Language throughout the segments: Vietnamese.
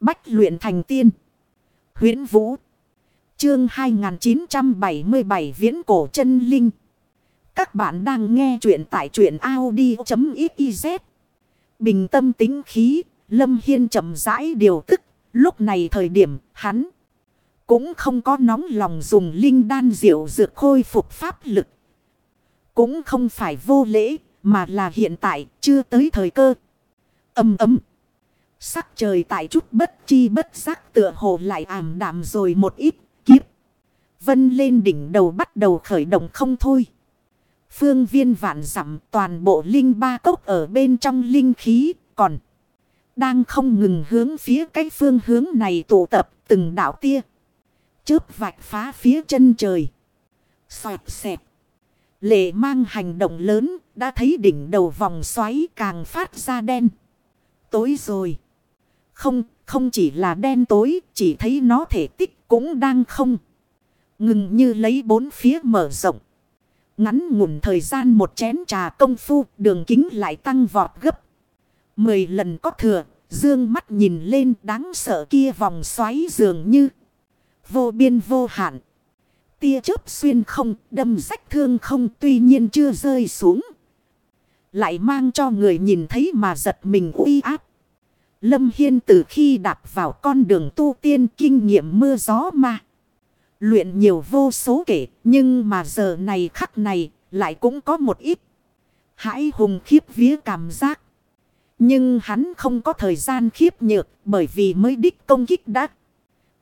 Bách luyện thành tiên. huyễn Vũ. Chương 2977 Viễn Cổ chân Linh. Các bạn đang nghe truyện tại truyện Audi.xyz. Bình tâm tính khí, Lâm Hiên chậm rãi điều tức. Lúc này thời điểm hắn cũng không có nóng lòng dùng linh đan diệu dược khôi phục pháp lực. Cũng không phải vô lễ mà là hiện tại chưa tới thời cơ. Âm ấm. Sắc trời tại chút bất chi bất giác tựa hồ lại ảm đạm rồi một ít, kiếp. Vân lên đỉnh đầu bắt đầu khởi động không thôi. Phương viên vạn dặm, toàn bộ linh ba cốc ở bên trong linh khí còn. Đang không ngừng hướng phía cái phương hướng này tụ tập từng đảo tia. Chớp vạch phá phía chân trời. Xoẹt xẹp. Lệ mang hành động lớn, đã thấy đỉnh đầu vòng xoáy càng phát ra đen. Tối rồi. Không, không chỉ là đen tối, chỉ thấy nó thể tích cũng đang không. Ngừng như lấy bốn phía mở rộng. Ngắn ngủn thời gian một chén trà công phu, đường kính lại tăng vọt gấp. Mười lần có thừa, dương mắt nhìn lên đáng sợ kia vòng xoáy dường như. Vô biên vô hạn. Tia chớp xuyên không, đâm rách thương không tuy nhiên chưa rơi xuống. Lại mang cho người nhìn thấy mà giật mình uy áp. Lâm Hiên từ khi đạp vào con đường tu tiên kinh nghiệm mưa gió mà. Luyện nhiều vô số kể, nhưng mà giờ này khắc này lại cũng có một ít. Hãy hùng khiếp vía cảm giác. Nhưng hắn không có thời gian khiếp nhược bởi vì mới đích công kích đã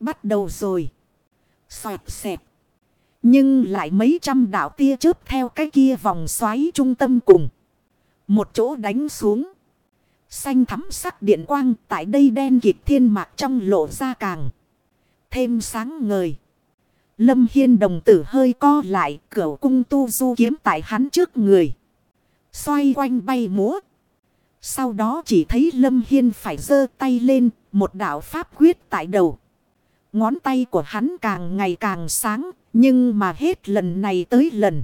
bắt đầu rồi. Xoẹt xẹp. Nhưng lại mấy trăm đạo tia chớp theo cái kia vòng xoáy trung tâm cùng. Một chỗ đánh xuống. Xanh thắm sắc điện quang tại đây đen kịt thiên mạc trong lộ ra càng. Thêm sáng ngời. Lâm Hiên đồng tử hơi co lại, cửa cung tu du kiếm tại hắn trước người. Xoay quanh bay múa. Sau đó chỉ thấy Lâm Hiên phải giơ tay lên, một đạo pháp quyết tại đầu. Ngón tay của hắn càng ngày càng sáng, nhưng mà hết lần này tới lần.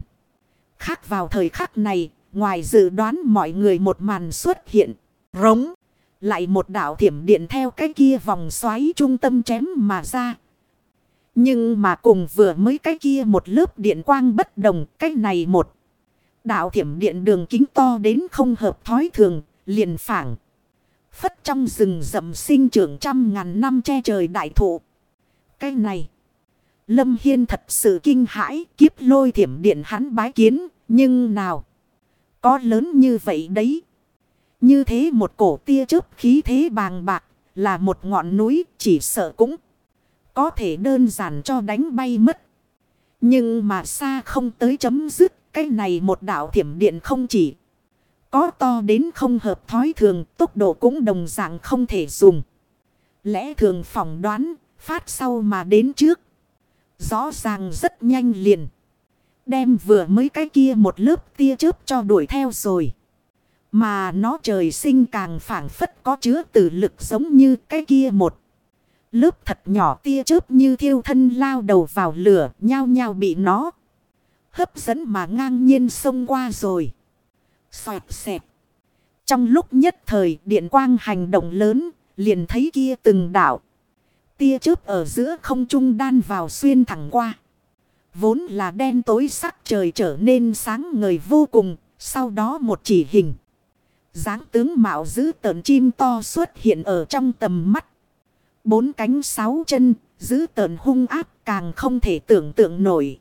Khác vào thời khắc này, ngoài dự đoán mọi người một màn xuất hiện. Rống. Lại một đảo thiểm điện theo cái kia vòng xoáy trung tâm chém mà ra. Nhưng mà cùng vừa mới cái kia một lớp điện quang bất đồng. Cái này một. Đạo thiểm điện đường kính to đến không hợp thói thường. Liền phảng. Phất trong rừng rậm sinh trưởng trăm ngàn năm che trời đại thụ. Cái này. Lâm Hiên thật sự kinh hãi. Kiếp lôi thiểm điện hắn bái kiến. Nhưng nào. Có lớn như vậy đấy. Như thế một cổ tia chớp khí thế bàng bạc, là một ngọn núi, chỉ sợ cũng có thể đơn giản cho đánh bay mất. Nhưng mà xa không tới chấm dứt, cái này một đạo thiểm điện không chỉ có to đến không hợp thói thường, tốc độ cũng đồng dạng không thể dùng. Lẽ thường phỏng đoán, phát sau mà đến trước. Rõ ràng rất nhanh liền. Đem vừa mới cái kia một lớp tia chớp cho đuổi theo rồi. Mà nó trời sinh càng phản phất có chứa tử lực giống như cái kia một. Lớp thật nhỏ tia chớp như thiêu thân lao đầu vào lửa, nhao nhao bị nó. Hấp dẫn mà ngang nhiên xông qua rồi. Xoẹt xẹp. Trong lúc nhất thời, điện quang hành động lớn, liền thấy kia từng đảo. Tia chớp ở giữa không trung đan vào xuyên thẳng qua. Vốn là đen tối sắc trời trở nên sáng ngời vô cùng. Sau đó một chỉ hình dáng tướng mạo giữ tợn chim to xuất hiện ở trong tầm mắt. Bốn cánh sáu chân, giữ tợn hung áp càng không thể tưởng tượng nổi.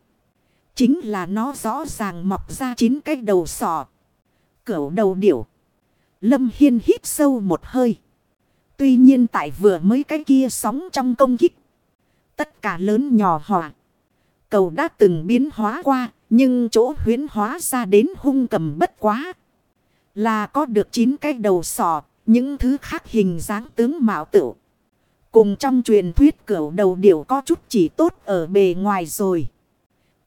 Chính là nó rõ ràng mọc ra chín cái đầu sọ. Cửu đầu điểu. Lâm Hiên hít sâu một hơi. Tuy nhiên tại vừa mới cái kia sóng trong công kích. Tất cả lớn nhỏ hỏa. Cầu đã từng biến hóa qua. Nhưng chỗ huyến hóa ra đến hung cầm bất quá. Là có được 9 cái đầu sọ, những thứ khác hình dáng tướng mạo tự. Cùng trong truyền thuyết cửu đầu điểu có chút chỉ tốt ở bề ngoài rồi.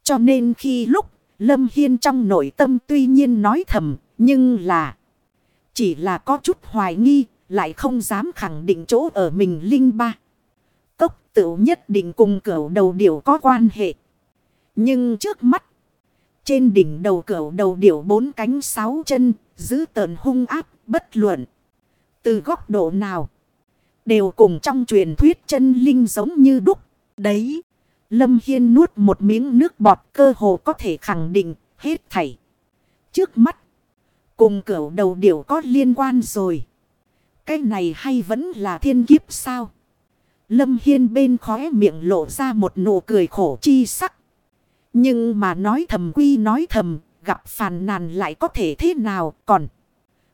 Cho nên khi lúc Lâm Hiên trong nội tâm tuy nhiên nói thầm, nhưng là chỉ là có chút hoài nghi, lại không dám khẳng định chỗ ở mình linh ba. Cốc tự nhất định cùng cửu đầu điểu có quan hệ. Nhưng trước mắt, trên đỉnh đầu cửu đầu điểu bốn cánh sáu chân, giữ tờn hung áp, bất luận. Từ góc độ nào, Đều cùng trong truyền thuyết chân linh giống như đúc. Đấy. Lâm Hiên nuốt một miếng nước bọt cơ hồ có thể khẳng định hết thảy. Trước mắt. Cùng cửu đầu điểu có liên quan rồi. Cái này hay vẫn là thiên kiếp sao? Lâm Hiên bên khóe miệng lộ ra một nụ cười khổ chi sắc. Nhưng mà nói thầm quy nói thầm, gặp phàn nàn lại có thể thế nào còn.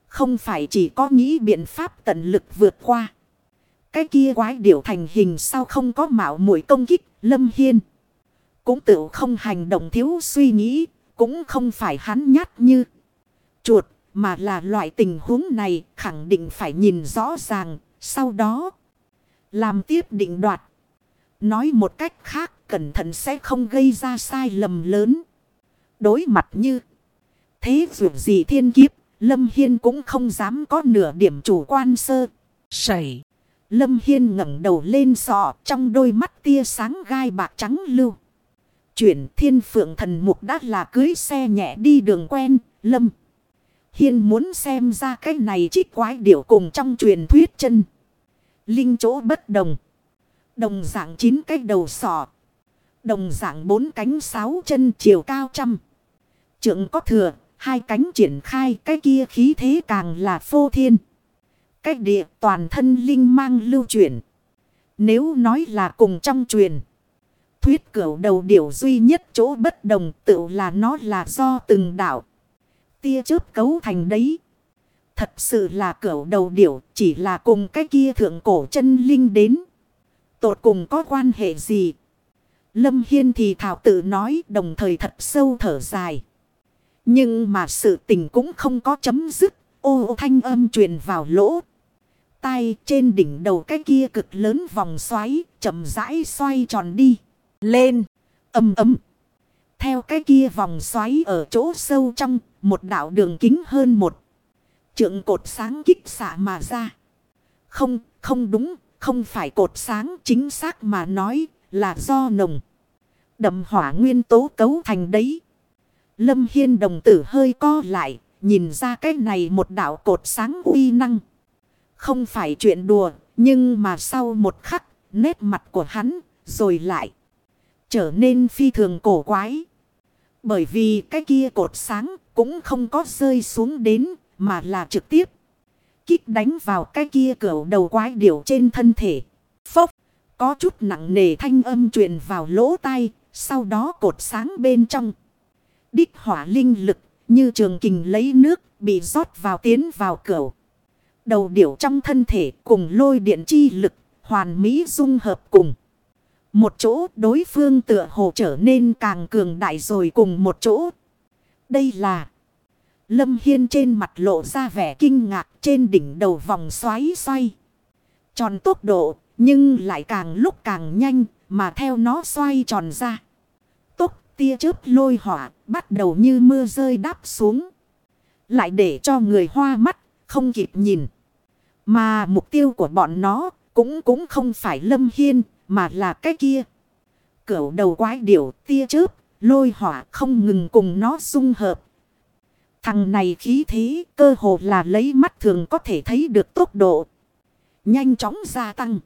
Không phải chỉ có nghĩ biện pháp tận lực vượt qua. Cái kia quái điểu thành hình sao không có mạo muội công kích, Lâm Hiên. Cũng tự không hành động thiếu suy nghĩ, cũng không phải hắn nhát như chuột, mà là loại tình huống này khẳng định phải nhìn rõ ràng, sau đó làm tiếp định đoạt. Nói một cách khác, cẩn thận sẽ không gây ra sai lầm lớn. Đối mặt như thế dù gì thiên kiếp, Lâm Hiên cũng không dám có nửa điểm chủ quan sơ. Sẩy. Lâm Hiên ngẩng đầu lên sọ trong đôi mắt tia sáng gai bạc trắng lưu. Chuyển thiên phượng thần mục đã là cưới xe nhẹ đi đường quen, Lâm. Hiên muốn xem ra cái này trích quái điểu cùng trong truyền thuyết chân. Linh chỗ bất đồng. Đồng dạng chín cái đầu sọ. Đồng dạng bốn cánh sáu chân chiều cao trăm. Trượng có thừa, hai cánh triển khai cái kia khí thế càng là phô thiên. cách địa toàn thân linh mang lưu chuyển. Nếu nói là cùng trong truyền. Thuyết cửu đầu điểu duy nhất chỗ bất đồng tự là nó là do từng đạo. Tia chớp cấu thành đấy. Thật sự là cửu đầu điểu chỉ là cùng cái kia thượng cổ chân linh đến. Tột cùng có quan hệ gì? Lâm Hiên thì thảo tự nói đồng thời thật sâu thở dài. Nhưng mà sự tình cũng không có chấm dứt. Ô thanh âm truyền vào lỗ. tay trên đỉnh đầu cái kia cực lớn vòng xoáy chậm rãi xoay tròn đi. Lên. Âm âm Theo cái kia vòng xoáy ở chỗ sâu trong một đạo đường kính hơn một. Trượng cột sáng kích xạ mà ra. Không, không đúng, không phải cột sáng chính xác mà nói là do nồng. Đậm hỏa nguyên tố cấu thành đấy. Lâm Hiên đồng tử hơi co lại, nhìn ra cái này một đạo cột sáng uy năng. Không phải chuyện đùa, nhưng mà sau một khắc, nét mặt của hắn, rồi lại trở nên phi thường cổ quái. Bởi vì cái kia cột sáng cũng không có rơi xuống đến mà là trực tiếp. Kích đánh vào cái kia cửa đầu quái điểu trên thân thể. Phốc. Có chút nặng nề thanh âm truyền vào lỗ tai. Sau đó cột sáng bên trong. Đích hỏa linh lực, như trường kình lấy nước, bị rót vào tiến vào cửa. Đầu điểu trong thân thể cùng lôi điện chi lực, hoàn mỹ dung hợp cùng. Một chỗ đối phương tựa hồ trở nên càng cường đại rồi cùng một chỗ. Đây là Lâm Hiên trên mặt lộ ra vẻ kinh ngạc, trên đỉnh đầu vòng xoáy xoay. Tròn tốc độ nhưng lại càng lúc càng nhanh mà theo nó xoay tròn ra. Tốc tia chớp lôi hỏa bắt đầu như mưa rơi đáp xuống. Lại để cho người hoa mắt, không kịp nhìn. Mà mục tiêu của bọn nó cũng cũng không phải Lâm Hiên mà là cái kia. Cửu đầu quái điểu tia chớp lôi hỏa không ngừng cùng nó dung hợp Thằng này khí thế cơ hồ là lấy mắt thường có thể thấy được tốc độ. Nhanh chóng gia tăng.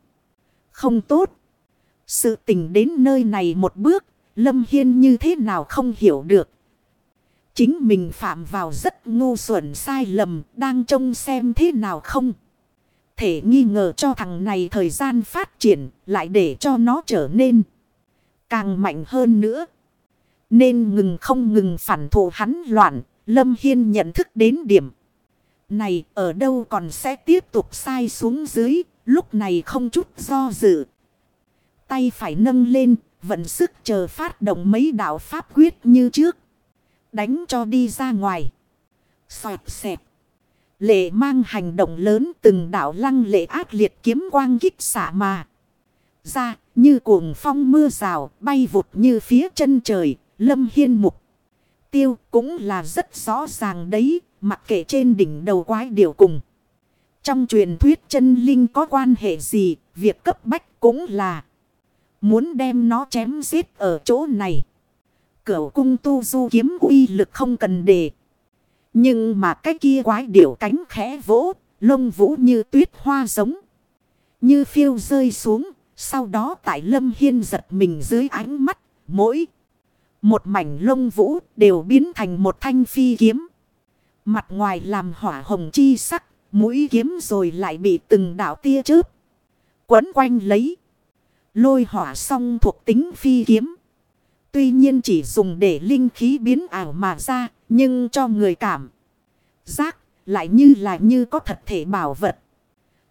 Không tốt. Sự tình đến nơi này một bước. Lâm Hiên như thế nào không hiểu được. Chính mình phạm vào rất ngu xuẩn sai lầm. Đang trông xem thế nào không. Thể nghi ngờ cho thằng này thời gian phát triển. Lại để cho nó trở nên. Càng mạnh hơn nữa. Nên ngừng không ngừng phản thù hắn loạn. Lâm Hiên nhận thức đến điểm. Này, ở đâu còn sẽ tiếp tục sai xuống dưới. Lúc này không chút do dự. Tay phải nâng lên. Vận sức chờ phát động mấy đạo pháp quyết như trước. Đánh cho đi ra ngoài. Xoẹt xẹp. Lệ mang hành động lớn từng đạo lăng lệ ác liệt kiếm quang kích xả mà. Ra như cuồng phong mưa rào bay vụt như phía chân trời. Lâm Hiên mục tiêu cũng là rất rõ ràng đấy, mặc kệ trên đỉnh đầu quái điều cùng. Trong truyền thuyết chân linh có quan hệ gì, việc cấp bách cũng là muốn đem nó chém giết ở chỗ này. Cửu cung tu du kiếm uy lực không cần đề. Nhưng mà cái kia quái điểu cánh khẽ vỗ, lông vũ như tuyết hoa giống. Như phiêu rơi xuống. Sau đó tại Lâm Hiên giật mình dưới ánh mắt. Mỗi một mảnh lông vũ đều biến thành một thanh phi kiếm. Mặt ngoài làm hỏa hồng chi sắc. Mũi kiếm rồi lại bị từng đảo tia chớp. Quấn quanh lấy. Lôi hỏa song thuộc tính phi kiếm. Tuy nhiên chỉ dùng để linh khí biến ảo mà ra. Nhưng cho người cảm. Giác lại như là như có thật thể bảo vật.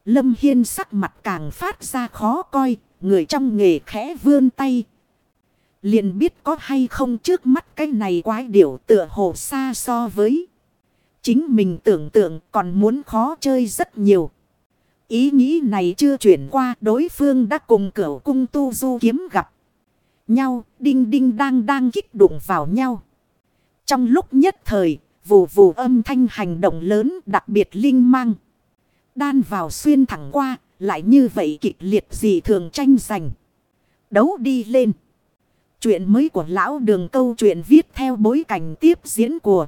Lâm Hiên sắc mặt càng phát ra khó coi. Người trong nghề khẽ vươn tay. Liền biết có hay không trước mắt cái này quái điểu tựa hồ xa so với. Chính mình tưởng tượng còn muốn khó chơi rất nhiều. Ý nghĩ này chưa chuyển qua đối phương đã cùng cửu cung tu du kiếm gặp nhau. Đinh đinh đang đang kích đụng vào nhau. Trong lúc nhất thời, vù vù âm thanh hành động lớn đặc biệt linh mang. Đan vào xuyên thẳng qua, lại như vậy kịch liệt gì thường tranh giành. Đấu đi lên. Chuyện mới của lão đường câu chuyện viết theo bối cảnh tiếp diễn của